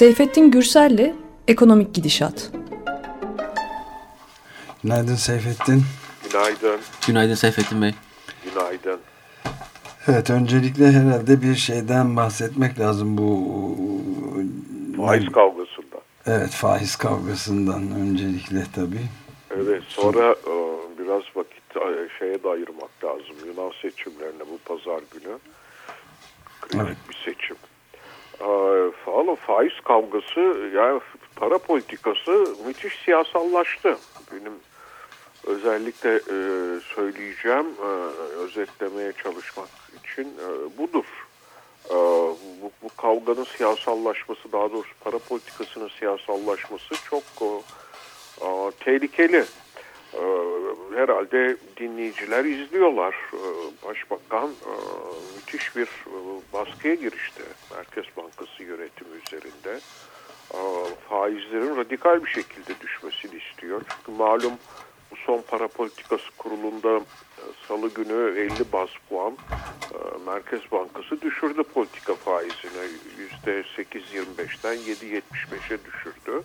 Seyfettin Gürsel'le Ekonomik Gidişat. Günaydın Seyfettin. Günaydın. Günaydın Seyfettin Bey. Günaydın. Evet öncelikle herhalde bir şeyden bahsetmek lazım bu faiz kavgasından. Evet faiz kavgasından öncelikle tabii. Evet sonra e, biraz vakit e, şeye de ayırmak lazım. Yunan seçimlerine bu pazar günü. Kritik evet. bir seçim. Valla faiz kavgası yani para politikası müthiş siyasallaştı. Benim özellikle e, söyleyeceğim, e, özetlemeye çalışmak için e, budur. E, bu, bu kavganın siyasallaşması, daha doğrusu para politikasının siyasallaşması çok e, tehlikeli. E, herhalde dinleyiciler izliyorlar. E, Başbakan e, müthiş bir e, baskıya girişti Merkez Bankası yönetimi üzerinde. E, faizlerin radikal bir şekilde düşmesini istiyor. Çünkü malum bu son para politikası kurulunda e, salı günü 50 bas puan Merkez Bankası düşürdü politika faizini %8.25'ten 7.75'e düşürdü.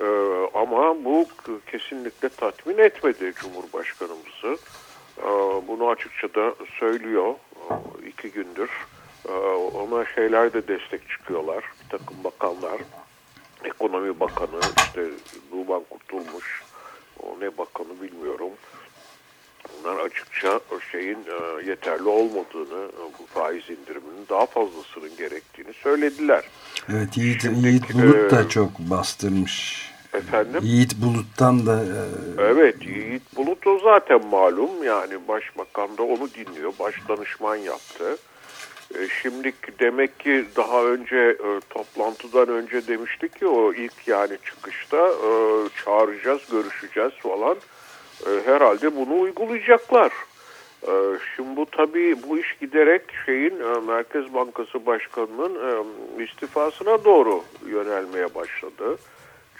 E, ama bu kesinlikle tatmin etmedi Cumhurbaşkanımızı. Bunu açıkça da söylüyor iki gündür. Ona şeyler de destek çıkıyorlar. Bir takım bakanlar, ekonomi bakanı, işte Ruban Kurtulmuş, o ne bakanı bilmiyorum. Bunlar açıkça o şeyin e, yeterli olmadığını, e, bu faiz indiriminin daha fazlasının gerektiğini söylediler. Evet Yiğit, Şimdi, Yiğit Bulut da e, çok bastırmış. Efendim? Yiğit Bulut'tan da... E, evet Yiğit Bulut o zaten malum yani başbakan da onu dinliyor. Baş danışman yaptı. E, şimdi demek ki daha önce toplantıdan önce demiştik ki o ilk yani çıkışta çağıracağız, görüşeceğiz falan. Herhalde bunu uygulayacaklar. Şimdi bu tabii bu iş giderek şeyin Merkez Bankası Başkanı'nın istifasına doğru yönelmeye başladı.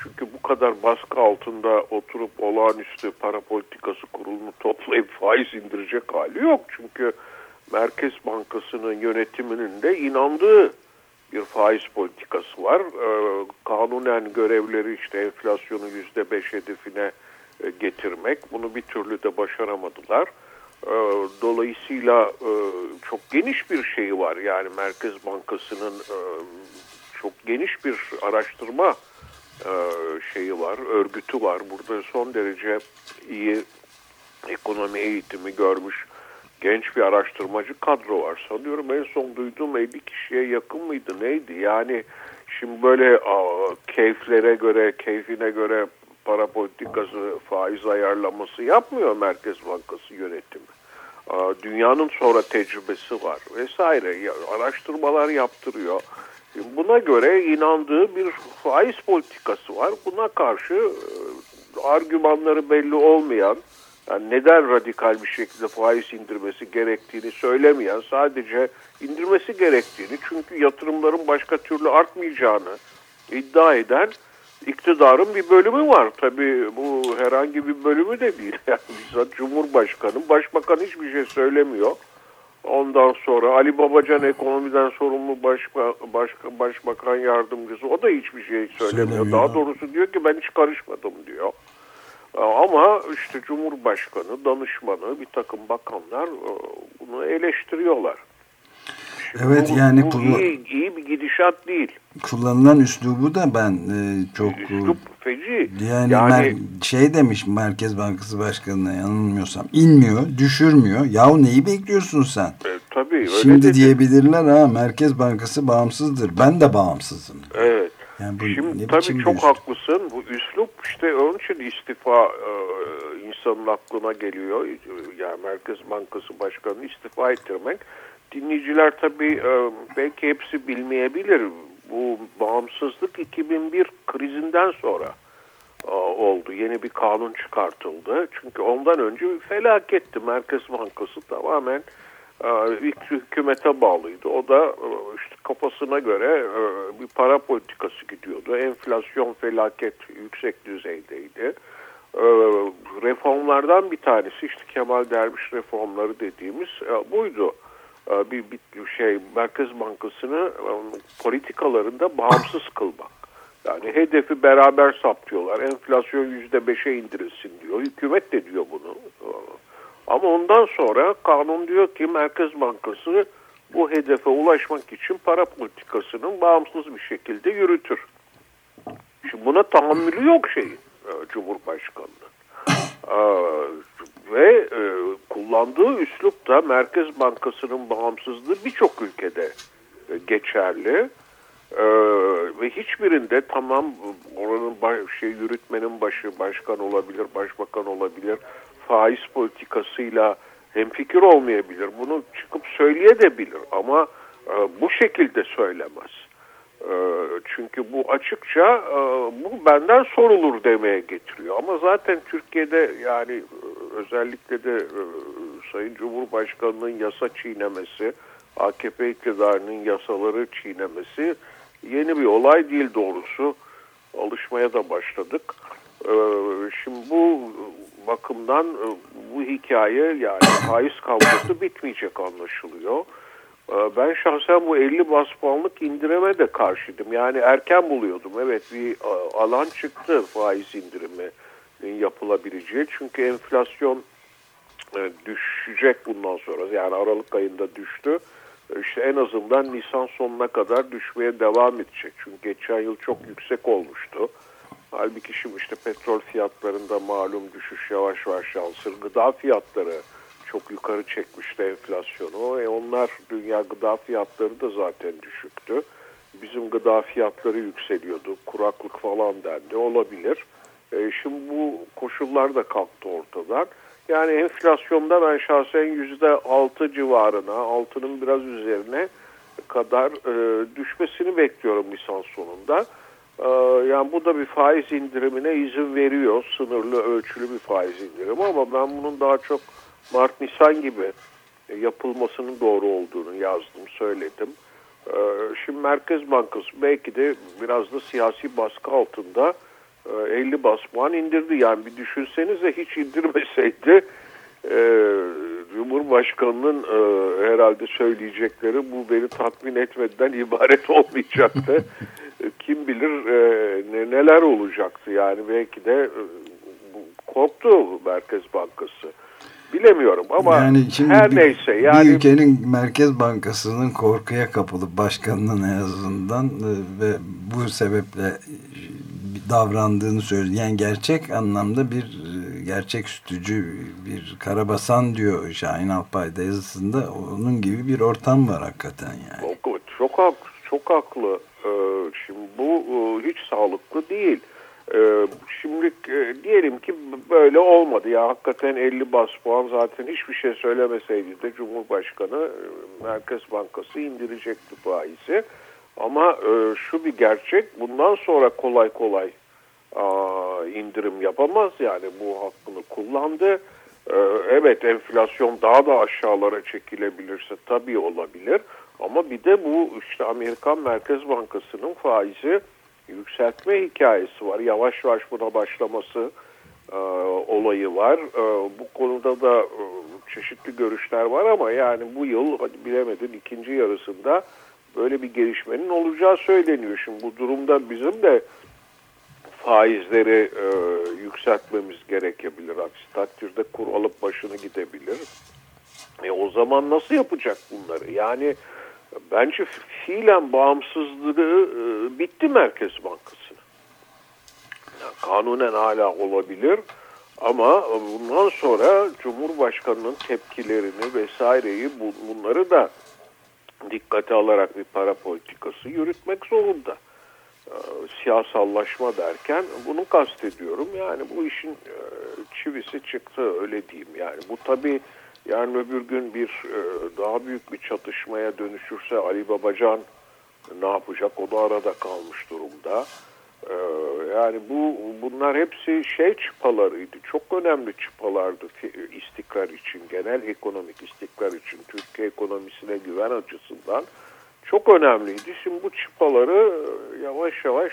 Çünkü bu kadar baskı altında oturup olağanüstü para politikası kurulunu toplayıp faiz indirecek hali yok. Çünkü Merkez Bankası'nın yönetiminin de inandığı bir faiz politikası var. Kanunen görevleri işte enflasyonu yüzde beş hedefine e, getirmek. Bunu bir türlü de başaramadılar. Ee, dolayısıyla e, çok geniş bir şey var. Yani Merkez Bankası'nın e, çok geniş bir araştırma şeyi var, örgütü var. Burada son derece iyi ekonomi eğitimi görmüş genç bir araştırmacı kadro var. Sanıyorum en son duyduğum 50 kişiye yakın mıydı neydi? Yani şimdi böyle a, keyiflere göre, keyfine göre para politikası, faiz ayarlaması yapmıyor Merkez Bankası yönetimi. Dünyanın sonra tecrübesi var vesaire. Araştırmalar yaptırıyor. Buna göre inandığı bir faiz politikası var. Buna karşı e, argümanları belli olmayan yani neden radikal bir şekilde faiz indirmesi gerektiğini söylemeyen sadece indirmesi gerektiğini çünkü yatırımların başka türlü artmayacağını iddia eden iktidarın bir bölümü var. Tabii bu herhangi bir bölümü de değil. Yani bizzat Cumhurbaşkanı, Başbakan hiçbir şey söylemiyor. Ondan sonra Ali Babacan ekonomiden sorumlu başka, başka, başbakan yardımcısı o da hiçbir şey söylemiyor. Söylemiyor. Daha doğrusu diyor ki ben hiç karışmadım diyor. Ama işte Cumhurbaşkanı, danışmanı, bir takım bakanlar e, bunu eleştiriyorlar. Evet bu, yani bu iyi, iyi bir gidişat değil. Kullanılan üslubu da ben e, çok Üslup feci. Yani, yani şey demiş Merkez Bankası Başkanı'na yanılmıyorsam inmiyor, düşürmüyor. Yahu neyi bekliyorsun sen? E, tabii öyle Şimdi dedi. diyebilirler ha Merkez Bankası bağımsızdır. Ben de bağımsızım. Evet. Yani bu Şimdi tabii çok haklısın. Bu üslup işte onun için istifa e, insanın aklına geliyor. Yani Merkez Bankası Başkanı istifa ettirmek. Dinleyiciler tabii e, belki hepsi bilmeyebilir. Bu bağımsızlık 2001 krizinden sonra e, oldu. Yeni bir kanun çıkartıldı. Çünkü ondan önce felaketti. Merkez Bankası tamamen ee, ilk hükümete bağlıydı. O da e, işte kafasına göre e, bir para politikası gidiyordu. Enflasyon felaket yüksek düzeydeydi. Reformlardan bir tanesi işte Kemal Derviş reformları dediğimiz e, buydu. E, bir, bir şey Merkez Bankası'nı e, politikalarında bağımsız kılmak. Yani hedefi beraber saptıyorlar. Enflasyon yüzde beşe indirilsin diyor. Hükümet de diyor bunu. Ama ondan sonra kanun diyor ki Merkez Bankası bu hedefe ulaşmak için para politikasının bağımsız bir şekilde yürütür. Şimdi buna tahammülü yok şeyin e, Cumhurbaşkanı'nın. Ve e, kullandığı üslup da Merkez Bankası'nın bağımsızlığı birçok ülkede e, geçerli. Ee, ve hiçbirinde tamam oranın baş, şey yürütmenin başı başkan olabilir, başbakan olabilir, faiz politikasıyla hemfikir olmayabilir. Bunu çıkıp söyleyebilir ama e, bu şekilde söylemez. E, çünkü bu açıkça e, bu benden sorulur demeye getiriyor. Ama zaten Türkiye'de yani e, özellikle de e, Sayın Cumhurbaşkanı'nın yasa çiğnemesi, AKP iktidarının yasaları çiğnemesi yeni bir olay değil doğrusu. Alışmaya da başladık. Ee, şimdi bu bakımdan bu hikaye yani faiz kavgası bitmeyecek anlaşılıyor. Ee, ben şahsen bu 50 bas puanlık indirime de karşıydım. Yani erken buluyordum. Evet bir e, alan çıktı faiz indirimi yapılabileceği. Çünkü enflasyon e, düşecek bundan sonra. Yani Aralık ayında düştü işte en azından Nisan sonuna kadar düşmeye devam edecek. Çünkü geçen yıl çok yüksek olmuştu. Halbuki şimdi işte petrol fiyatlarında malum düşüş yavaş yavaş yansır. Gıda fiyatları çok yukarı çekmişti enflasyonu. E onlar dünya gıda fiyatları da zaten düşüktü. Bizim gıda fiyatları yükseliyordu. Kuraklık falan dendi. Olabilir. E şimdi bu koşullar da kalktı ortadan. Yani enflasyonda ben şahsen yüzde altı civarına, altının biraz üzerine kadar e, düşmesini bekliyorum Nisan sonunda. E, yani bu da bir faiz indirimine izin veriyor. Sınırlı, ölçülü bir faiz indirimi ama ben bunun daha çok Mart-Nisan gibi yapılmasının doğru olduğunu yazdım, söyledim. E, şimdi Merkez Bankası belki de biraz da siyasi baskı altında 50 bas puan indirdi. Yani bir düşünsenize hiç indirmeseydi e, Cumhurbaşkanı'nın e, herhalde söyleyecekleri bu beni tatmin etmeden ibaret olmayacaktı. Kim bilir e, neler olacaktı yani belki de e, korktu Merkez Bankası. Bilemiyorum ama yani şimdi her bir, neyse. Yani, bir ülkenin Merkez Bankası'nın korkuya kapılıp başkanının en azından e, ve bu sebeple davrandığını söyleyen gerçek anlamda bir e, gerçek sütücü bir karabasan diyor Şahin Alpay'da yazısında onun gibi bir ortam var hakikaten yani. Çok, çok haklı. Çok haklı. Şimdi bu e, hiç sağlıklı değil. Şimdi e, diyelim ki böyle olmadı ya hakikaten 50 bas puan zaten hiçbir şey söylemeseydi de Cumhurbaşkanı Merkez Bankası indirecekti faizi. Ama e, şu bir gerçek bundan sonra kolay kolay a, indirim yapamaz yani bu hakkını kullandı. E, evet enflasyon daha da aşağılara çekilebilirse tabii olabilir. Ama bir de bu işte Amerikan Merkez Bankası'nın faizi yükseltme hikayesi var. Yavaş yavaş buna başlaması e, olayı var. E, bu konuda da e, çeşitli görüşler var ama yani bu yıl bilemedin ikinci yarısında böyle bir gelişmenin olacağı söyleniyor. Şimdi bu durumda bizim de faizleri e, yükseltmemiz gerekebilir. Aksi takdirde kur alıp başını gidebilir. E, o zaman nasıl yapacak bunları? Yani bence fiilen bağımsızlığı e, bitti Merkez Bankası'nın. Kanunen hala olabilir ama bundan sonra Cumhurbaşkanı'nın tepkilerini vesaireyi bunları da dikkate alarak bir para politikası yürütmek zorunda. E, siyasallaşma derken bunu kastediyorum. Yani bu işin e, çivisi çıktı öyle diyeyim. Yani bu tabii yani öbür gün bir e, daha büyük bir çatışmaya dönüşürse Ali Babacan ne yapacak? O da arada kalmış durumda. E, yani bu bunlar hepsi şey çıpalarıydı. Çok önemli çıpalardı istikrar için, genel ekonomik istikrar için, Türkiye ekonomisine güven açısından çok önemliydi. Şimdi bu çıpaları yavaş yavaş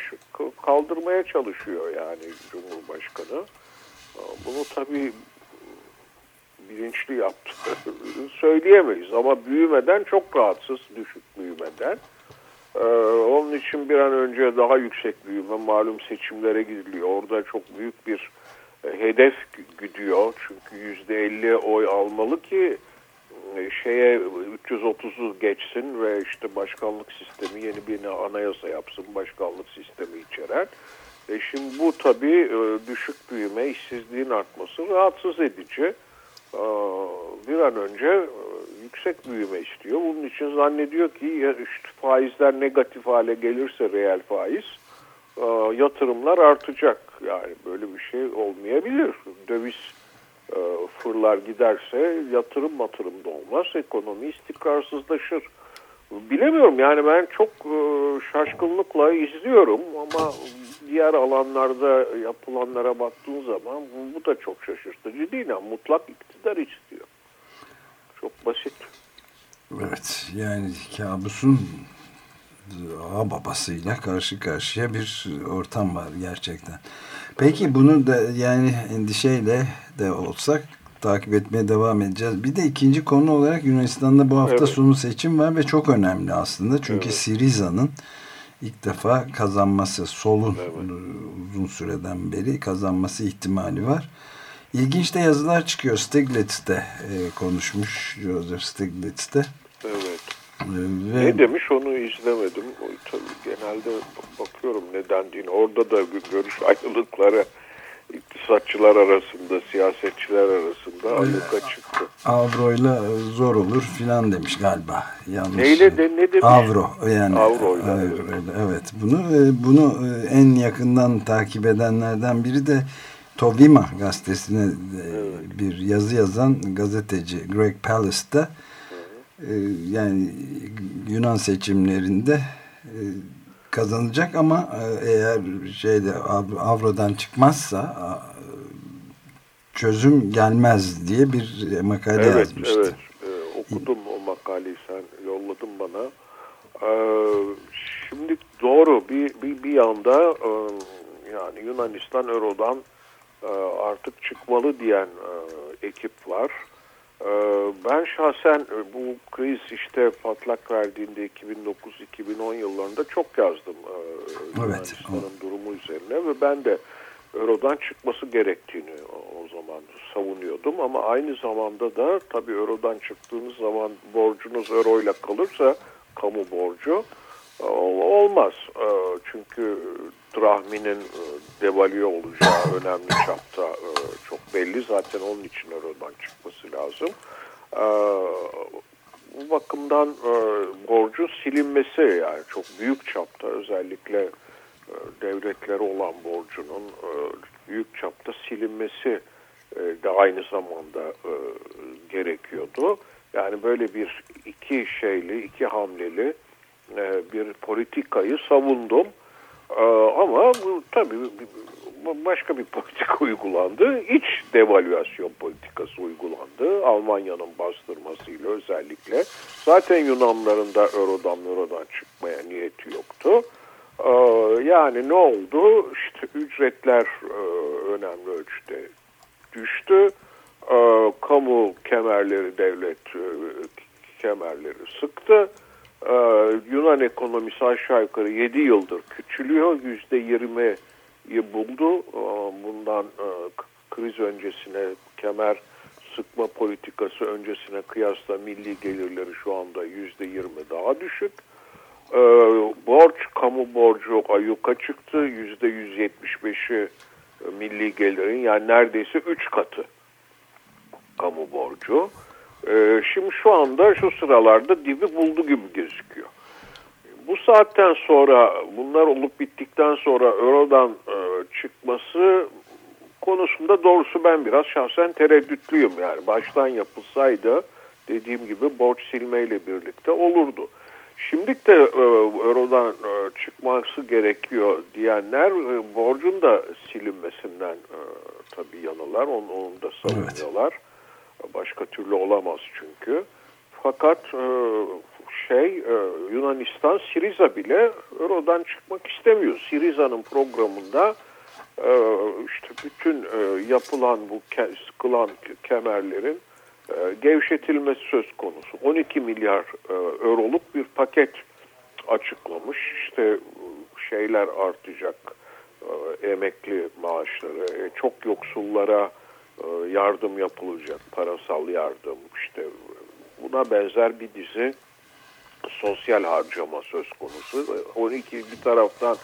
kaldırmaya çalışıyor yani Cumhurbaşkanı. Bunu tabii bilinçli yaptı söyleyemeyiz. Ama büyümeden çok rahatsız, düşük büyümeden. Ee, onun için bir an önce daha yüksek büyüme malum seçimlere gidiliyor. Orada çok büyük bir e, hedef gidiyor. Çünkü yüzde elli oy almalı ki e, şeye 330'u geçsin ve işte başkanlık sistemi yeni bir anayasa yapsın başkanlık sistemi içeren. E şimdi bu tabii e, düşük büyüme, işsizliğin artması rahatsız edici. E, bir an önce yüksek büyüme istiyor. Bunun için zannediyor ki işte faizler negatif hale gelirse reel faiz yatırımlar artacak. Yani böyle bir şey olmayabilir. Döviz fırlar giderse yatırım matırım da olmaz. Ekonomi istikrarsızlaşır. Bilemiyorum yani ben çok şaşkınlıkla izliyorum ama diğer alanlarda yapılanlara baktığın zaman bu da çok şaşırtıcı değil. Yani mutlak iktidar istiyor. Çok basit. Evet yani kabusun babasıyla karşı karşıya bir ortam var gerçekten. Peki bunu da yani endişeyle de olsak takip etmeye devam edeceğiz. Bir de ikinci konu olarak Yunanistan'da bu hafta evet. sonu seçim var ve çok önemli aslında. Çünkü evet. Siriza'nın ilk defa kazanması, solun evet. uzun süreden beri kazanması ihtimali var. İlginç de yazılar çıkıyor. Stiglitz'te e, konuşmuş Joseph Stiglitz'te. Evet. E, ve... Ne demiş onu izlemedim. Tabii genelde bakıyorum neden değil. Orada da görüş ayrılıkları iktisatçılar arasında, siyasetçiler arasında ayyuka çıktı. Avroyla zor olur filan demiş galiba. Yanlış. Neyle de ne demiş? Avro yani. Avroyla. Avroyla evet. Bunu e, bunu e, en yakından takip edenlerden biri de Tovima gazetesine e, evet. bir yazı yazan gazeteci Greg Pallas'ta yani Yunan seçimlerinde kazanacak ama e, eğer şeyde avrodan çıkmazsa çözüm gelmez diye bir makale evet, yazmıştı. Evet, e, okudum o makaleyi sen yolladın bana. E, şimdi doğru bir, bir, bir yanda e, yani Yunanistan Euro'dan e, artık çıkmalı diyen e, ekip var. Ee, ben şahsen e, bu kriz işte patlak verdiğinde 2009-2010 yıllarında çok yazdım e, evet. durumu üzerine ve ben de Euro'dan çıkması gerektiğini o zaman savunuyordum ama aynı zamanda da tabii Euro'dan çıktığınız zaman borcunuz Euro ile kalırsa kamu borcu e, olmaz. Çünkü drahminin devalüe olacağı önemli çapta çok belli zaten onun için Euro'dan çıkması lazım. Ee, bu bakımdan e, borcun silinmesi yani çok büyük çapta özellikle e, devletlere olan borcunun e, büyük çapta silinmesi e, de aynı zamanda e, gerekiyordu. Yani böyle bir iki şeyli, iki hamleli e, bir politikayı savundum. E, ama tabii başka bir politika uygulandı. İç devalüasyon politikası uygulandı. Almanya'nın bastırmasıyla özellikle. Zaten Yunanların da Euro'dan Euro'dan çıkmaya niyeti yoktu. Ee, yani ne oldu? İşte ücretler e, önemli ölçüde düştü. Kamu kemerleri, devlet e, kemerleri sıktı. Ee, Yunan ekonomisi aşağı yukarı 7 yıldır küçülüyor. %20 buldu. Bundan e, kriz öncesine kemer sıkma politikası öncesine kıyasla milli gelirleri şu anda yüzde yirmi daha düşük. E, borç, kamu borcu ayyuka çıktı. Yüzde yüz yetmiş beşi milli gelirin yani neredeyse üç katı kamu borcu. E, şimdi şu anda şu sıralarda dibi buldu gibi gözüküyor bu saatten sonra bunlar olup bittikten sonra Euro'dan e, çıkması konusunda doğrusu ben biraz şahsen tereddütlüyüm. Yani baştan yapılsaydı dediğim gibi borç silmeyle birlikte olurdu. Şimdi de e, Euro'dan e, çıkması gerekiyor diyenler borcun da silinmesinden e, tabii yanılar. Onu, onu da savunuyorlar. Evet. Başka türlü olamaz çünkü. Fakat e, şey e, Yunanistan Siriza bile Euro'dan çıkmak istemiyor. Siriza'nın programında e, işte bütün yapılan bu sıkılan kemerlerin gevşetilmesi söz konusu. 12 milyar euroluk bir paket açıklamış. İşte şeyler artacak, emekli maaşları, çok yoksullara yardım yapılacak, parasal yardım, işte buna benzer bir dizi sosyal harcama söz konusu. 12 bir taraftan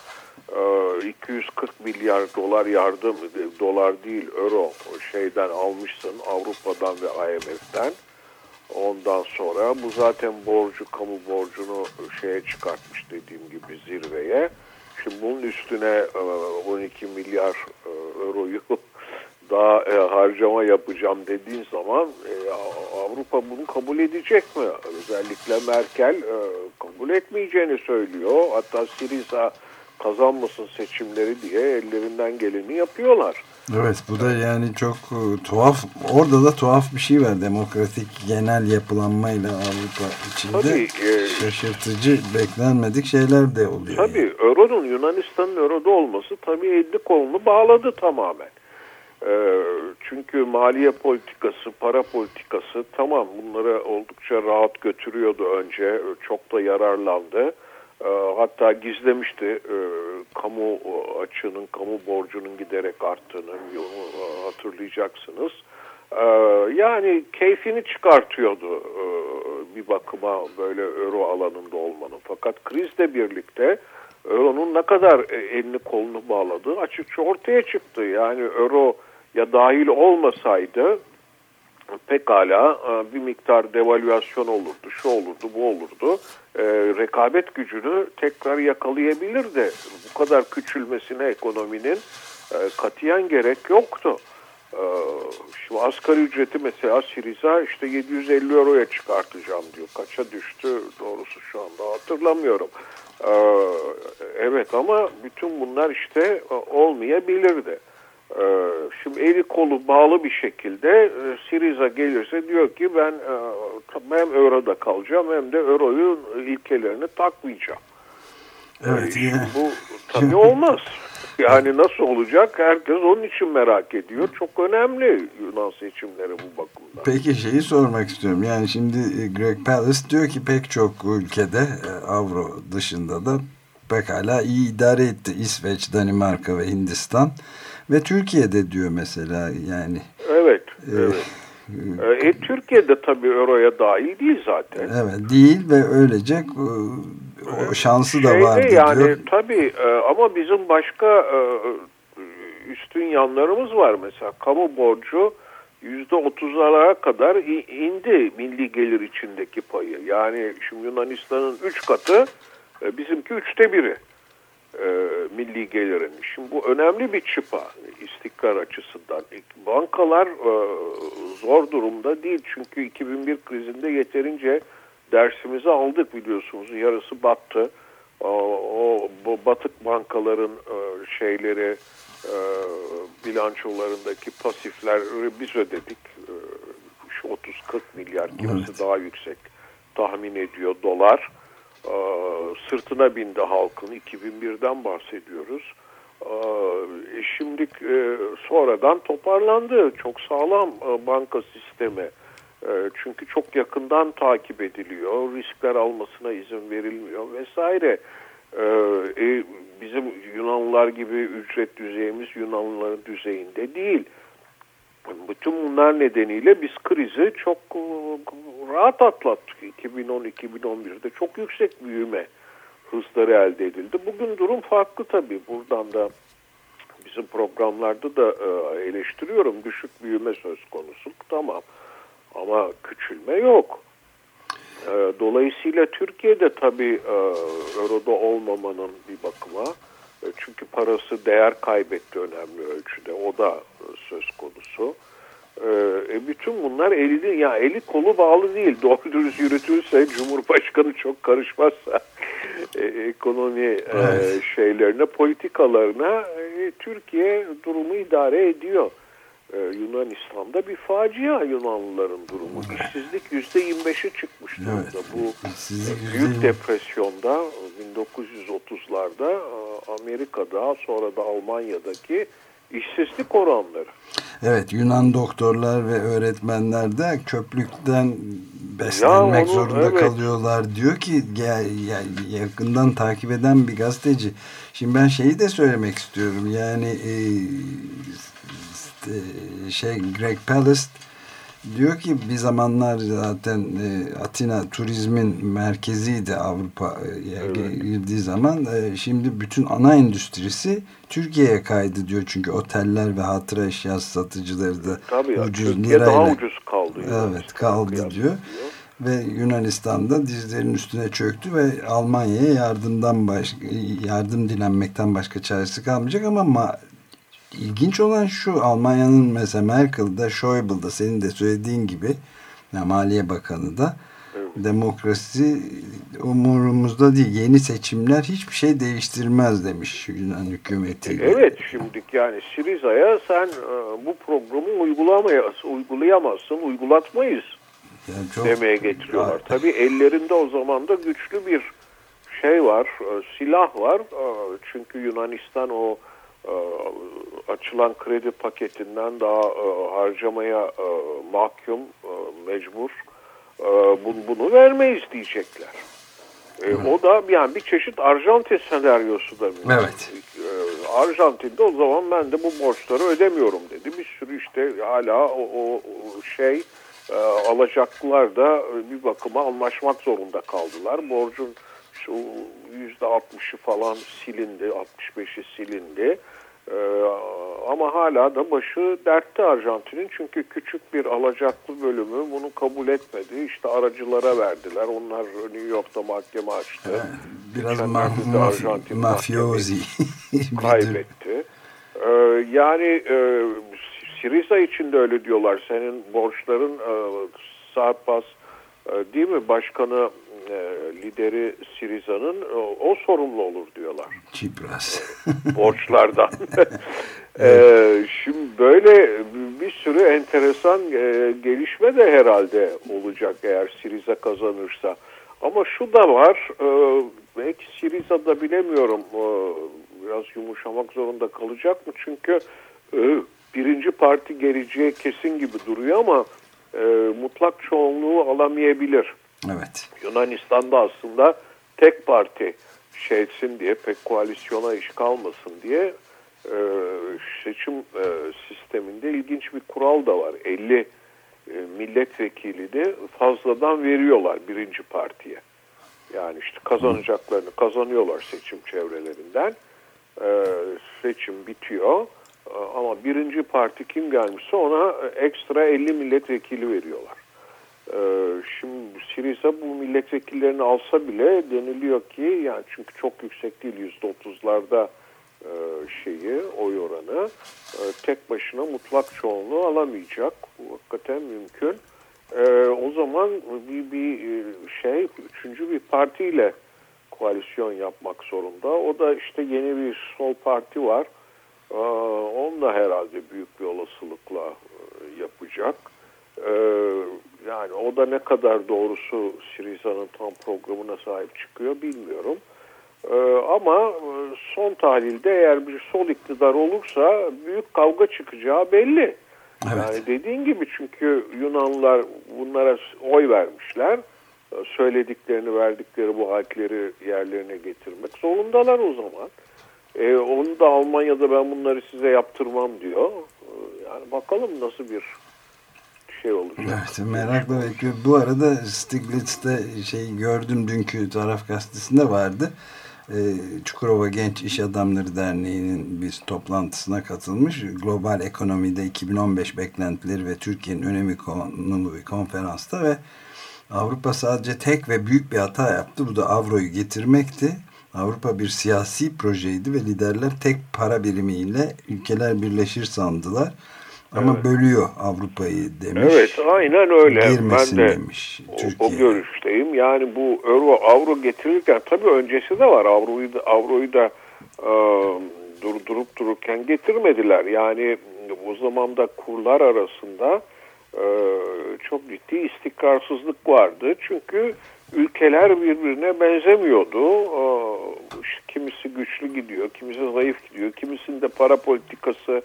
240 e, milyar dolar yardım, dolar değil euro şeyden almışsın Avrupa'dan ve IMF'den. Ondan sonra bu zaten borcu, kamu borcunu şeye çıkartmış dediğim gibi zirveye. Şimdi bunun üstüne 12 e, milyar e, euroyu daha e, harcama yapacağım dediğin zaman e, Avrupa bunu kabul edecek mi? Özellikle Merkel e, kabul etmeyeceğini söylüyor. Hatta Siriza kazanmasın seçimleri diye ellerinden geleni yapıyorlar. Evet bu da yani çok e, tuhaf orada da tuhaf bir şey var demokratik genel yapılanmayla Avrupa içinde tabii, e, şaşırtıcı beklenmedik şeyler de oluyor. Tabii yani. Euro'nun Yunanistan'ın Euro'da olması tabii elli kolunu bağladı tamamen. Ee, çünkü maliye politikası, para politikası tamam bunları oldukça rahat götürüyordu önce. Çok da yararlandı. Ee, hatta gizlemişti e, kamu açığının, kamu borcunun giderek arttığını e, hatırlayacaksınız. Ee, yani keyfini çıkartıyordu e, bir bakıma böyle euro alanında olmanın. Fakat krizle birlikte Euro'nun ne kadar elini kolunu bağladığı açıkça ortaya çıktı. Yani Euro ya dahil olmasaydı pekala e, bir miktar devalüasyon olurdu, şu olurdu, bu olurdu. E, rekabet gücünü tekrar yakalayabilirdi. Bu kadar küçülmesine ekonominin e, katiyen gerek yoktu. E, şimdi asgari ücreti mesela Siriza işte 750 euroya çıkartacağım diyor. Kaça düştü doğrusu şu anda hatırlamıyorum. E, evet ama bütün bunlar işte e, olmayabilirdi. Ee, şimdi eli kolu bağlı bir şekilde e, Siriza gelirse diyor ki ben e, hem Euro'da kalacağım hem de Euro'yu ilkelerini takmayacağım. Evet. Yani bu tabii olmaz. Yani nasıl olacak? Herkes onun için merak ediyor. Çok önemli Yunan seçimleri bu bakımdan. Peki şeyi sormak istiyorum. Yani şimdi e, Greg Palace diyor ki pek çok ülkede Avro dışında da pekala iyi idare etti. İsveç, Danimarka ve Hindistan. Ve Türkiye'de diyor mesela yani. Evet. E, evet. E, e, Türkiye'de tabii euroya dahil değil zaten. Evet değil ve öylece e, o şansı da var yani, diyor. Tabii e, ama bizim başka e, üstün yanlarımız var mesela kamu borcu yüzde otuzlara kadar indi milli gelir içindeki payı. Yani şimdi Yunanistan'ın üç katı e, bizimki üçte biri e, milli gelirin. Şimdi bu önemli bir çıpa istikrar açısından. Bankalar e, zor durumda değil çünkü 2001 krizinde yeterince dersimizi aldık biliyorsunuz. Yarısı battı. O, o bu batık bankaların e, şeyleri e, bilançolarındaki pasifler biz ödedik. E, şu 30-40 milyar kimisi evet. daha yüksek tahmin ediyor dolar. Sırtına bindi halkın 2001'den bahsediyoruz. Ee, şimdi e, sonradan toparlandı. Çok sağlam e, banka sistemi. E, çünkü çok yakından takip ediliyor. Riskler almasına izin verilmiyor vesaire. Bizim Yunanlılar gibi ücret düzeyimiz Yunanlıların düzeyinde değil. Bütün bunlar nedeniyle biz krizi çok e, rahat atlattık. 2010-2011'de çok yüksek büyüme hızları elde edildi. Bugün durum farklı tabii. Buradan da bizim programlarda da e, eleştiriyorum. Düşük büyüme söz konusu. Tamam. Ama küçülme yok. E, dolayısıyla Türkiye'de tabii Euro'da olmamanın bir bakıma çünkü parası değer kaybetti önemli ölçüde. O da söz konusu. Ee, e, bütün bunlar eli, ya eli kolu bağlı değil. Doğru dürüst yürütülse, Cumhurbaşkanı çok karışmazsa e, ekonomi e, evet. e, şeylerine, politikalarına e, Türkiye durumu idare ediyor. E, Yunanistan'da bir facia Yunanlıların durumu. İşsizlik yüzde 25'e çıkmış durumda. Evet. Bu büyük depresyonda 1930'larda Amerika'da sonra da Almanya'daki işsizlik oranları. Evet Yunan doktorlar ve öğretmenler de köplükten beslenmek onu, zorunda evet. kalıyorlar diyor ki ya, ya, yakından takip eden bir gazeteci. Şimdi ben şeyi de söylemek istiyorum yani e, şey Greg Palast diyor ki bir zamanlar zaten e, Atina turizmin merkeziydi Avrupa e, evet. girdiği zaman. E, şimdi bütün ana endüstrisi Türkiye'ye kaydı diyor. Çünkü oteller ve hatıra eşyası satıcıları da Tabii ucuz ya, lirayla. daha ucuz kaldı. Evet kaldı diyor. diyor. Ve Yunanistan'da dizlerin üstüne çöktü ve Almanya'ya yardımdan başka yardım dilenmekten başka çaresi kalmayacak ama ma ilginç olan şu Almanya'nın mesela Merkel'da Schäuble'da senin de söylediğin gibi Maliye Bakanı da evet. demokrasi umurumuzda değil. Yeni seçimler hiçbir şey değiştirmez demiş Yunan hükümeti. Evet şimdi yani Siriza'ya sen e, bu programı uygulayamazsın, uygulayamazsın, uygulatmayız yani çok... demeye getiriyorlar. Tabii ellerinde o zaman da güçlü bir şey var, e, silah var. E, çünkü Yunanistan o açılan kredi paketinden daha e, harcamaya e, mahkum, mecbur. bunu vermeyiz diyecekler. E, o da yani bir çeşit Arjantin senaryosu da. Evet. E, Arjantin'de o zaman ben de bu borçları ödemiyorum dedi. Bir sürü işte hala o, o şey e, alacaklılar da bir bakıma anlaşmak zorunda kaldılar. Borcun şu yüzde 60'ı falan silindi, 65'i silindi. Ee, ama hala da başı dertte Arjantin'in çünkü küçük bir alacaklı bölümü bunu kabul etmedi. İşte aracılara verdiler. Onlar New York'ta mahkeme açtı. Biraz ma ma mafyozi kaybetti. Ee, yani e, Siriza için de öyle diyorlar. Senin borçların e, saat pas e, değil mi? Başkanı e, lideri Siriza'nın o, o sorumlu olur diyorlar. Çipras. Borçlardan. e, şimdi böyle bir sürü enteresan e, gelişme de herhalde olacak eğer Siriza kazanırsa. Ama şu da var, e, belki Siriza'da bilemiyorum e, biraz yumuşamak zorunda kalacak mı? Çünkü e, birinci parti geleceği kesin gibi duruyor ama e, mutlak çoğunluğu alamayabilir. Evet. Yunanistan'da aslında tek parti şeysin diye pek koalisyona iş kalmasın diye e, seçim e, sisteminde ilginç bir kural da var. 50 e, milletvekili de fazladan veriyorlar birinci partiye. Yani işte kazanacaklarını kazanıyorlar seçim çevrelerinden. E, seçim bitiyor. E, ama birinci parti kim gelmişse ona ekstra 50 milletvekili veriyorlar. Ee, şimdi Siriza bu milletvekillerini alsa bile deniliyor ki yani çünkü çok yüksek değil yüzde otuzlarda e, şeyi oy oranı e, tek başına mutlak çoğunluğu alamayacak. Hakikaten mümkün. E, o zaman bir, bir şey üçüncü bir partiyle koalisyon yapmak zorunda. O da işte yeni bir sol parti var. Onu da herhalde büyük bir olasılıkla yapacak. Yani o da ne kadar doğrusu Siriza'nın tam programına sahip çıkıyor bilmiyorum. Ee, ama e, son tahlilde eğer bir sol iktidar olursa büyük kavga çıkacağı belli. Evet. Yani dediğin gibi çünkü Yunanlılar bunlara oy vermişler. Ee, söylediklerini verdikleri bu hakleri yerlerine getirmek zorundalar o zaman. Ee, onu da Almanya'da ben bunları size yaptırmam diyor. Ee, yani bakalım nasıl bir şey olacak. Evet, merakla bekliyorum. Bu arada Stiglitz'te şey gördüm dünkü taraf gazetesinde vardı. Ee, Çukurova Genç İş Adamları Derneği'nin bir toplantısına katılmış. Global ekonomide 2015 beklentileri ve Türkiye'nin önemi konulu bir konferansta ve Avrupa sadece tek ve büyük bir hata yaptı. Bu da avroyu getirmekti. Avrupa bir siyasi projeydi ve liderler tek para birimiyle ülkeler birleşir sandılar. Ama evet. bölüyor Avrupa'yı demiş. Evet aynen öyle. ben de demiş, o, o görüşteyim. Yani bu euro avro getirirken tabii öncesi de var. Avroyu da, avroyu da e, durdurup dururken getirmediler. Yani o zaman da kurlar arasında e, çok ciddi istikrarsızlık vardı. Çünkü ülkeler birbirine benzemiyordu. E, kimisi güçlü gidiyor, kimisi zayıf gidiyor. Kimisinde para politikası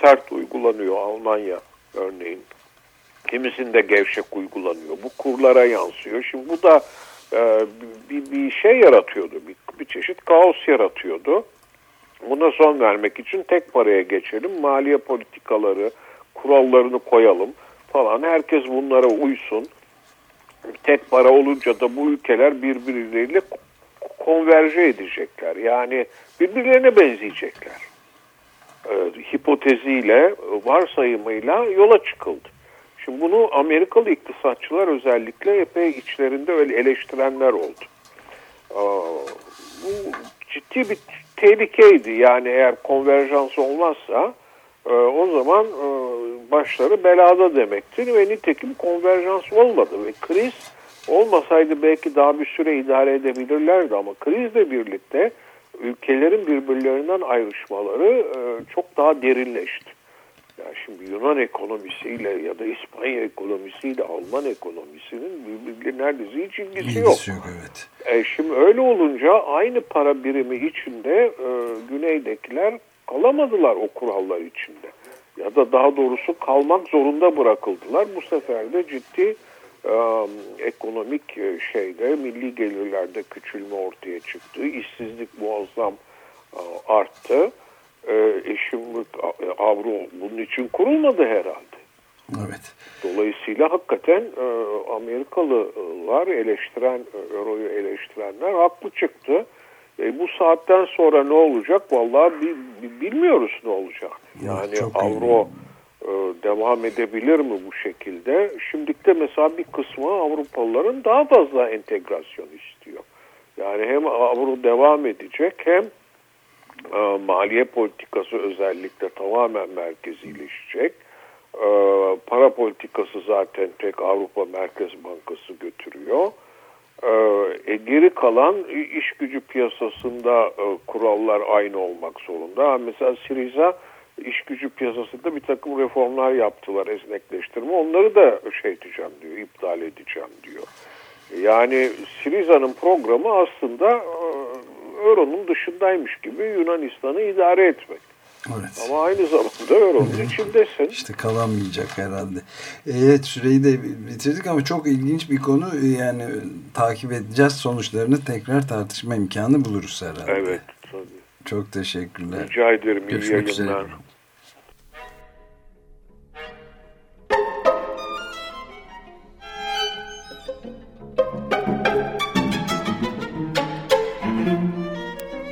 sert uygulanıyor Almanya örneğin. Kimisinde gevşek uygulanıyor. Bu kurlara yansıyor. Şimdi bu da e, bir, bir şey yaratıyordu. Bir, bir çeşit kaos yaratıyordu. Buna son vermek için tek paraya geçelim. Maliye politikaları, kurallarını koyalım falan. Herkes bunlara uysun. Tek para olunca da bu ülkeler birbirleriyle konverje edecekler. Yani birbirlerine benzeyecekler. Ee, hipoteziyle, varsayımıyla yola çıkıldı. Şimdi bunu Amerikalı iktisatçılar özellikle epey içlerinde öyle eleştirenler oldu. Ee, bu ciddi bir tehlikeydi. Yani eğer konverjans olmazsa e, o zaman e, başları belada demektir ve nitekim konverjans olmadı ve kriz olmasaydı belki daha bir süre idare edebilirlerdi ama krizle birlikte ülkelerin birbirlerinden ayrışmaları e, çok daha derinleşti. Yani şimdi Yunan ekonomisiyle ya da İspanya ekonomisiyle Alman ekonomisinin birbirine neredeyse hiç ilgisi, ilgisi yok. yok evet. E şimdi öyle olunca aynı para birimi içinde e, güneydekiler kalamadılar o kurallar içinde. Ya da daha doğrusu kalmak zorunda bırakıldılar. Bu sefer de ciddi ekonomik şeyde milli gelirlerde küçülme ortaya çıktı. İşsizlik muazzam e, arttı. E, şimdi avro bunun için kurulmadı herhalde. Evet. Dolayısıyla hakikaten e, Amerikalılar eleştiren, Euro'yu eleştirenler haklı çıktı. E, bu saatten sonra ne olacak? Vallahi bi, bi, bilmiyoruz ne olacak. Yani Çok avro e, devam edebilir mi bu şekilde? Şimdilikte mesela bir kısmı Avrupalıların daha fazla entegrasyon istiyor. Yani hem avro devam edecek hem e, maliye politikası özellikle tamamen merkezileşecek. E, para politikası zaten tek Avrupa Merkez Bankası götürüyor. E, e, geri kalan iş gücü piyasasında e, kurallar aynı olmak zorunda. Mesela Siriza iş gücü piyasasında bir takım reformlar yaptılar esnekleştirme. Onları da şey edeceğim diyor, iptal edeceğim diyor. Yani Siriza'nın programı aslında e, Euro'nun dışındaymış gibi Yunanistan'ı idare etmek. Evet. Ama aynı zamanda Euro'nun evet. içindesin. İşte kalamayacak herhalde. Evet süreyi de bitirdik ama çok ilginç bir konu. Yani takip edeceğiz sonuçlarını tekrar tartışma imkanı buluruz herhalde. Evet tabii. Çok teşekkürler. Rica ederim. Görüşmek üzere.